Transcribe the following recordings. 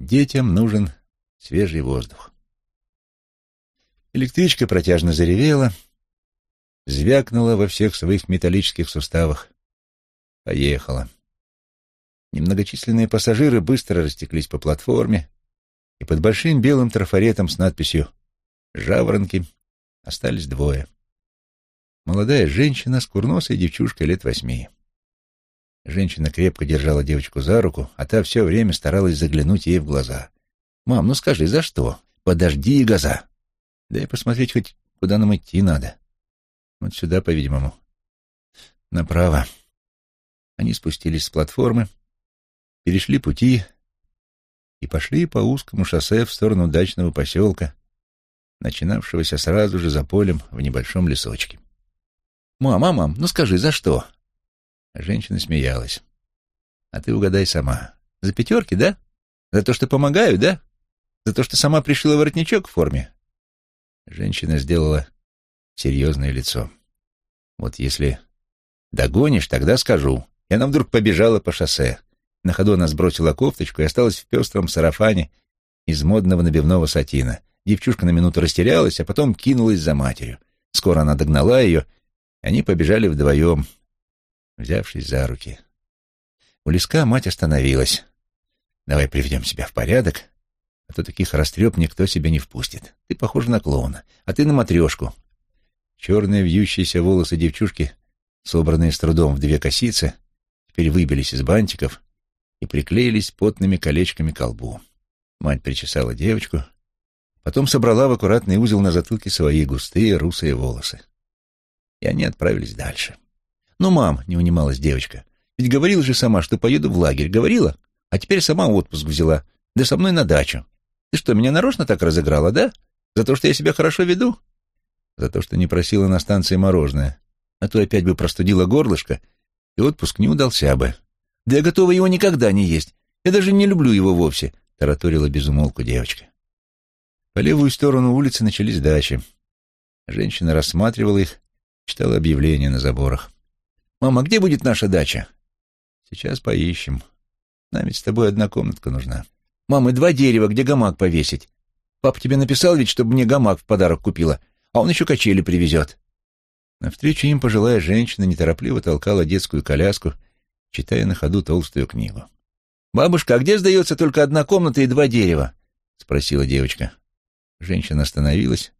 Детям нужен свежий воздух. Электричка протяжно заревела, звякнула во всех своих металлических суставах. Поехала. Немногочисленные пассажиры быстро растеклись по платформе, и под большим белым трафаретом с надписью «Жаворонки» остались двое. Молодая женщина с курносой девчушкой лет восьми. Женщина крепко держала девочку за руку, а та все время старалась заглянуть ей в глаза. «Мам, ну скажи, за что? Подожди, газа!» «Дай посмотреть хоть, куда нам идти надо». «Вот сюда, по-видимому». «Направо». Они спустились с платформы, перешли пути и пошли по узкому шоссе в сторону дачного поселка, начинавшегося сразу же за полем в небольшом лесочке. «Мама, мам, ну скажи, за что?» Женщина смеялась. «А ты угадай сама. За пятерки, да? За то, что помогаю, да? За то, что сама пришила воротничок в форме?» Женщина сделала серьезное лицо. «Вот если догонишь, тогда скажу». И она вдруг побежала по шоссе. На ходу она сбросила кофточку и осталась в пестром сарафане из модного набивного сатина. Девчушка на минуту растерялась, а потом кинулась за матерью. Скоро она догнала ее, и они побежали вдвоем, взявшись за руки. У леска мать остановилась. «Давай приведем себя в порядок, а то таких растреп никто себе не впустит. Ты похожа на клоуна, а ты на матрешку». Черные вьющиеся волосы девчушки, собранные с трудом в две косицы, теперь выбились из бантиков и приклеились потными колечками к колбу. Мать причесала девочку, потом собрала в аккуратный узел на затылке свои густые русые волосы. И они отправились дальше. «Ну, мам», — не унималась девочка, — «ведь говорила же сама, что поеду в лагерь. Говорила? А теперь сама отпуск взяла. Да со мной на дачу. Ты что, меня нарочно так разыграла, да? За то, что я себя хорошо веду?» «За то, что не просила на станции мороженое. А то опять бы простудила горлышко, и отпуск не удался бы». Да я готова его никогда не есть. Я даже не люблю его вовсе», — тараторила безумолку девочка. По левую сторону улицы начались дачи. Женщина рассматривала их, читала объявления на заборах. «Мама, где будет наша дача?» «Сейчас поищем. Нам ведь с тобой одна комнатка нужна». «Мама, два дерева, где гамак повесить? Папа тебе написал ведь, чтобы мне гамак в подарок купила, а он еще качели привезет». Навстречу им пожилая женщина неторопливо толкала детскую коляску — читая на ходу толстую книгу. «Бабушка, а где сдается только одна комната и два дерева?» — спросила девочка. Женщина остановилась,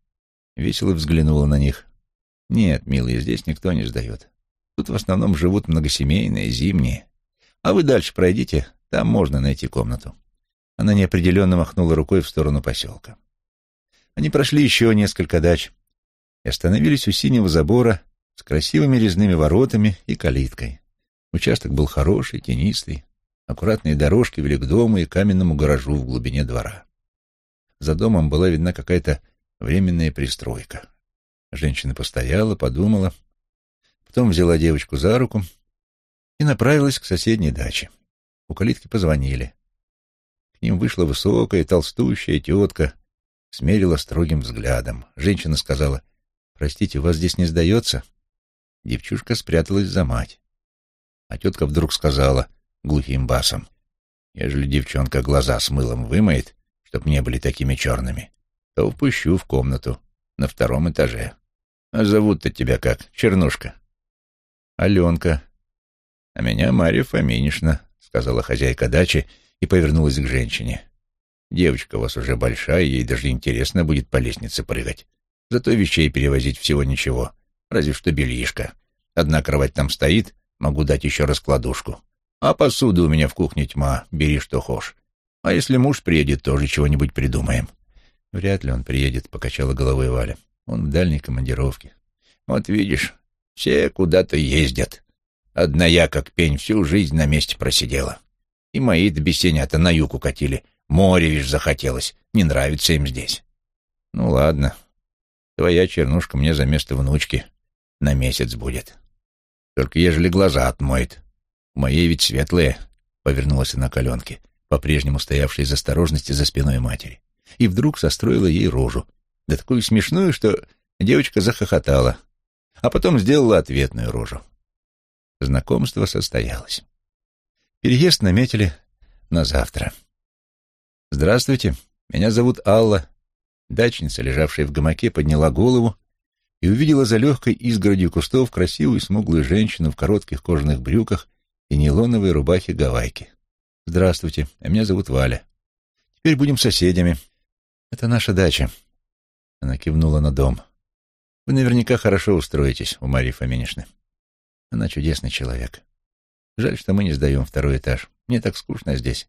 весело взглянула на них. «Нет, милые, здесь никто не сдает. Тут в основном живут многосемейные, зимние. А вы дальше пройдите, там можно найти комнату». Она неопределенно махнула рукой в сторону поселка. Они прошли еще несколько дач и остановились у синего забора с красивыми резными воротами и калиткой. Участок был хороший, тенистый. Аккуратные дорожки вели к дому и каменному гаражу в глубине двора. За домом была видна какая-то временная пристройка. Женщина постояла, подумала, потом взяла девочку за руку и направилась к соседней даче. У калитки позвонили. К ним вышла высокая, толстущая тетка, смерила строгим взглядом. Женщина сказала, «Простите, у вас здесь не сдается?» Девчушка спряталась за мать. А тетка вдруг сказала глухим басом, «Ежели девчонка глаза с мылом вымоет, чтоб не были такими черными, то впущу в комнату на втором этаже. А зовут-то тебя как, Чернушка?» «Аленка». «А меня Марья Фоминишна», — сказала хозяйка дачи и повернулась к женщине. «Девочка у вас уже большая, ей даже интересно будет по лестнице прыгать. Зато вещей перевозить всего ничего, разве что бельишко. Одна кровать там стоит, Могу дать еще раскладушку. А посуды у меня в кухне тьма, бери что хошь. А если муж приедет, тоже чего-нибудь придумаем. Вряд ли он приедет, покачала головой Валя. Он в дальней командировке. Вот видишь, все куда-то ездят. Одна я, как пень, всю жизнь на месте просидела. И мои-то бесенята на юг укатили. Море, вишь, захотелось. Не нравится им здесь. Ну ладно. Твоя чернушка мне за место внучки на месяц будет. Только ежели глаза отмоет. Моей ведь светлые, — повернулась она к Аленке, по-прежнему стоявшей из осторожности за спиной матери. И вдруг состроила ей рожу. Да такую смешную, что девочка захохотала, а потом сделала ответную рожу. Знакомство состоялось. Переезд наметили на завтра. «Здравствуйте, меня зовут Алла». Дачница, лежавшая в гамаке, подняла голову и увидела за легкой изгородью кустов красивую смуглую женщину в коротких кожаных брюках и нейлоновой рубахе гавайки. «Здравствуйте, а меня зовут Валя. Теперь будем соседями. Это наша дача». Она кивнула на дом. «Вы наверняка хорошо устроитесь у Марии Фоминишны. Она чудесный человек. Жаль, что мы не сдаем второй этаж. Мне так скучно здесь.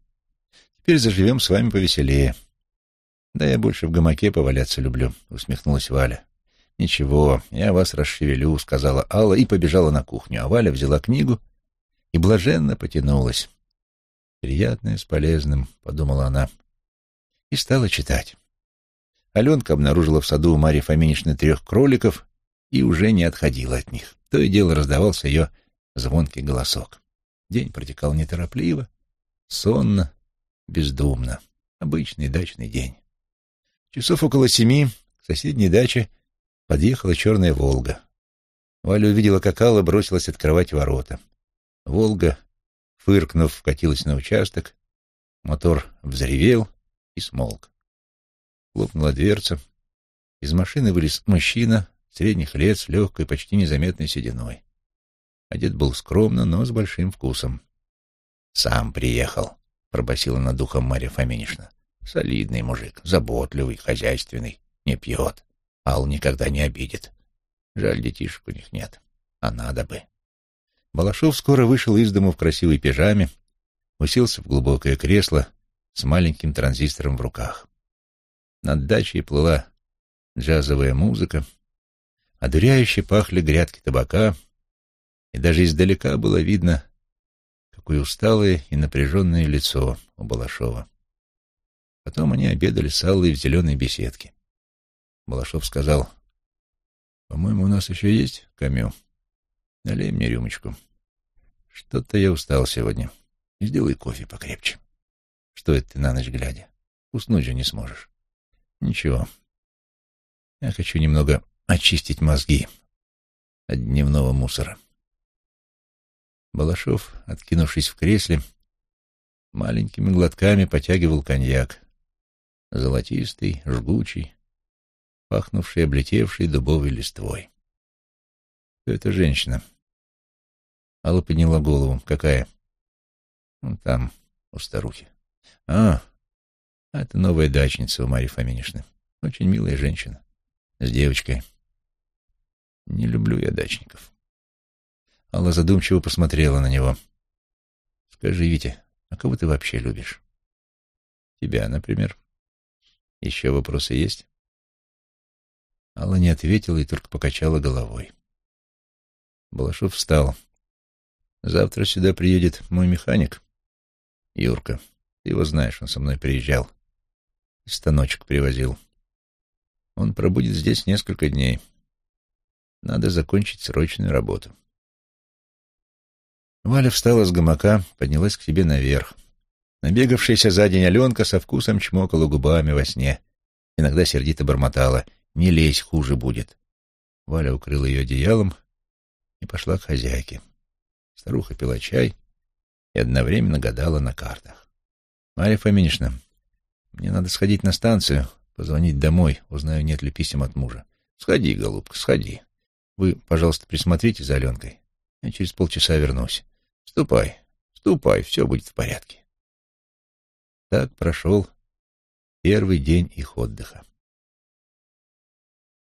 Теперь заживем с вами повеселее». «Да я больше в гамаке поваляться люблю», — усмехнулась Валя. «Ничего, я вас расшевелю», — сказала Алла и побежала на кухню, а Валя взяла книгу и блаженно потянулась. «Приятное с полезным», — подумала она, и стала читать. Аленка обнаружила в саду у Марьи Фоминичны трех кроликов и уже не отходила от них. То и дело раздавался ее звонкий голосок. День протекал неторопливо, сонно, бездумно. Обычный дачный день. Часов около семи к соседней даче подъехала черная «Волга». Валя увидела, как Алла бросилась открывать ворота. «Волга», фыркнув, вкатилась на участок, мотор взревел и смолк. Хлопнула дверца. Из машины вылез мужчина средних лет с легкой, почти незаметной сединой. Одет был скромно, но с большим вкусом. «Сам приехал», — пробасила над духом Марья Фоминишна. «Солидный мужик, заботливый, хозяйственный, не пьет. Ал никогда не обидит. Жаль, детишек у них нет, а надо бы». Балашов скоро вышел из дому в красивой пижаме, уселся в глубокое кресло с маленьким транзистором в руках. Над дачей плыла джазовая музыка, одуряюще пахли грядки табака, и даже издалека было видно, какое усталое и напряженное лицо у Балашова. Потом они обедали с Аллой в зеленой беседке. Балашов сказал, «По-моему, у нас еще есть камю. Налей мне рюмочку. Что-то я устал сегодня. Сделай кофе покрепче. Что это ты на ночь глядя? Уснуть же не сможешь. Ничего. Я хочу немного очистить мозги от дневного мусора. Балашов, откинувшись в кресле, маленькими глотками потягивал коньяк. Золотистый, жгучий, пахнувший облетевшей дубовой листвой. Кто эта женщина? Алла подняла голову. Какая? Ну, там, у старухи. А, это новая дачница у Марьи Фоминишны. Очень милая женщина. С девочкой. Не люблю я дачников. Алла задумчиво посмотрела на него. Скажи, Витя, а кого ты вообще любишь? Тебя, например. Еще вопросы есть? Алла не ответила и только покачала головой. Балашов встал. Завтра сюда приедет мой механик, Юрка. Ты его знаешь, он со мной приезжал станочек привозил. Он пробудет здесь несколько дней. Надо закончить срочную работу. Валя встала с гамака, поднялась к себе наверх. Набегавшаяся за день Аленка со вкусом чмокала губами во сне. Иногда сердито бормотала. «Не лезь, хуже будет». Валя укрыла ее одеялом и пошла к хозяйке. Старуха пила чай и одновременно гадала на картах. «Марья Фоминишна, мне надо сходить на станцию, позвонить домой, узнаю, нет ли писем от мужа. Сходи, голубка, сходи. Вы, пожалуйста, присмотрите за Аленкой. Я через полчаса вернусь. Ступай, ступай, все будет в порядке. Так прошел первый день их отдыха.